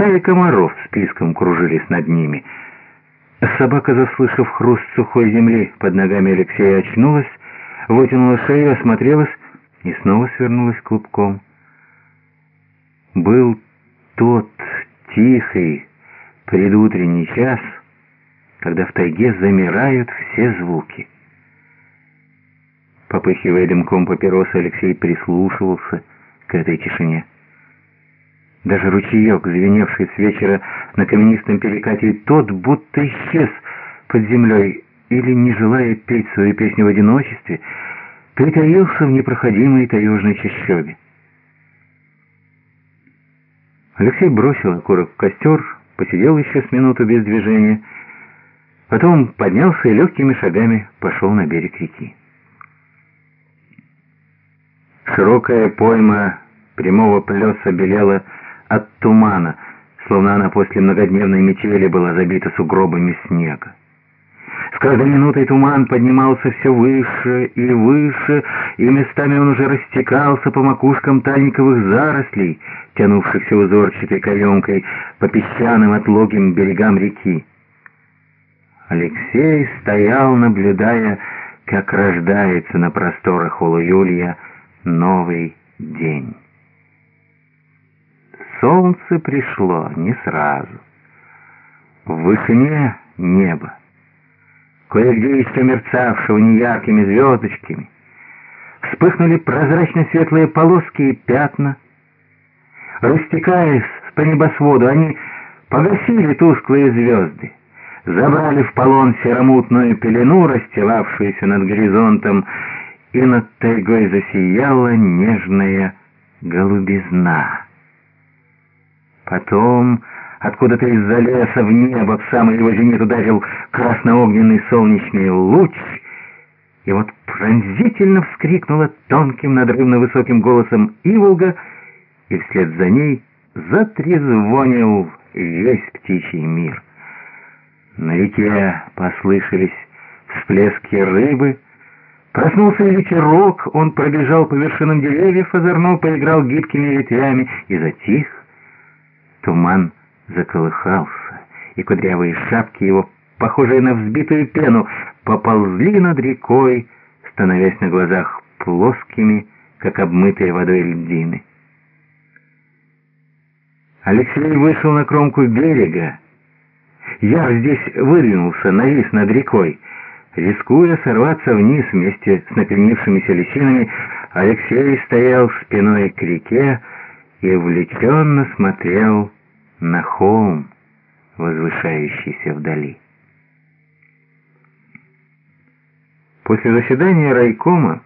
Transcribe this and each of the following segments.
Стаи комаров с писком кружились над ними. Собака, заслышав хруст сухой земли под ногами Алексея, очнулась, вытянула шею, осмотрелась и снова свернулась клубком. Был тот тихий предутренний час, когда в тайге замирают все звуки. Попыхивая дымком папиросы, Алексей прислушивался к этой тишине. Даже ручеек, звеневший с вечера на каменистом перекате, тот будто исчез под землей, или, не желая петь свою песню в одиночестве, притаился в непроходимой таежной чащобе. Алексей бросил окурок в костер, посидел еще с минуту без движения, потом поднялся и легкими шагами пошел на берег реки. Широкая пойма прямого плеса белела от тумана, словно она после многодневной метели была забита сугробами снега. С каждой минутой туман поднимался все выше и выше, и местами он уже растекался по макушкам тальниковых зарослей, тянувшихся узорчатой каемкой по песчаным отлогим берегам реки. Алексей стоял, наблюдая, как рождается на просторах Улуюлья новый день. Солнце пришло не сразу. В вышине небо, кое-где еще мерцавшего неяркими звездочками, вспыхнули прозрачно-светлые полоски и пятна. Растекаясь по небосводу, они погасили тусклые звезды, забрали в полон серомутную пелену, расстилавшуюся над горизонтом, и над тайгой засияла нежная голубизна. Потом откуда-то из-за леса в небо в самый его зенит ударил красноогненный солнечный луч, и вот пронзительно вскрикнула тонким надрывно-высоким голосом Иволга, и вслед за ней затрезвонил весь птичий мир. На реке послышались всплески рыбы, Проснулся и ветерок, он пробежал по вершинам деревьев, озорно поиграл гибкими ветвями и затих. Туман заколыхался, и кудрявые шапки его, похожие на взбитую пену, поползли над рекой, становясь на глазах плоскими, как обмытые водой льдины. Алексей вышел на кромку берега. Яр здесь выдвинулся, навис над рекой. Рискуя сорваться вниз вместе с накренившимися личинами, Алексей стоял спиной к реке и увлеченно смотрел на холм, возвышающийся вдали. После заседания райкома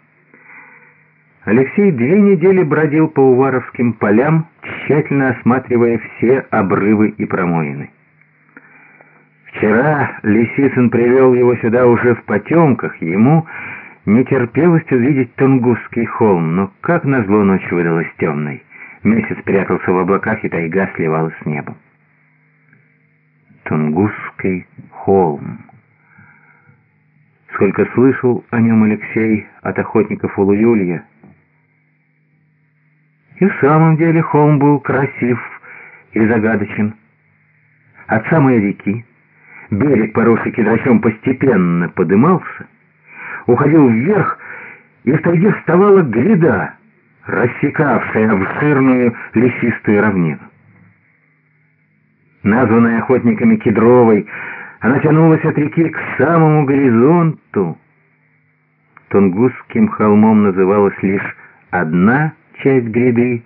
Алексей две недели бродил по Уваровским полям, тщательно осматривая все обрывы и промоины. Вчера Лисицын привел его сюда уже в потемках, ему не терпелось увидеть Тунгусский холм, но как назло ночь выдалась темной. Месяц прятался в облаках, и тайга сливалась с небом. Тунгусский холм. Сколько слышал о нем Алексей от охотников Улуюлья. И в самом деле холм был красив и загадочен. От самой реки, Берег, поросший кедрачом, постепенно подымался, уходил вверх, и в тайге вставала гряда, рассекавшая обширную лесистую равнину. Названная охотниками Кедровой, она тянулась от реки к самому горизонту. Тунгусским холмом называлась лишь одна часть гряды,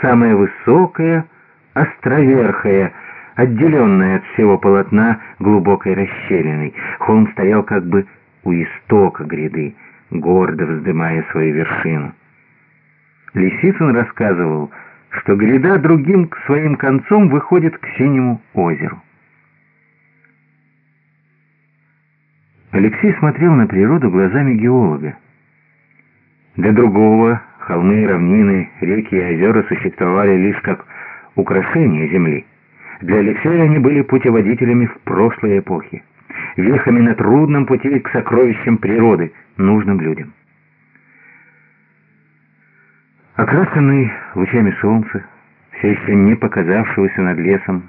самая высокая, островерхая, отделенная от всего полотна глубокой расщелиной. Холм стоял как бы у истока гряды, гордо вздымая свою вершину. Лисицын рассказывал, что гряда другим к своим концом выходит к синему озеру. Алексей смотрел на природу глазами геолога. Для другого холмы равнины, реки и озера существовали лишь как украшение земли. Для Алексея они были путеводителями в прошлой эпохе, вехами на трудном пути к сокровищам природы, нужным людям. Окрашенный лучами солнца, все еще не показавшегося над лесом,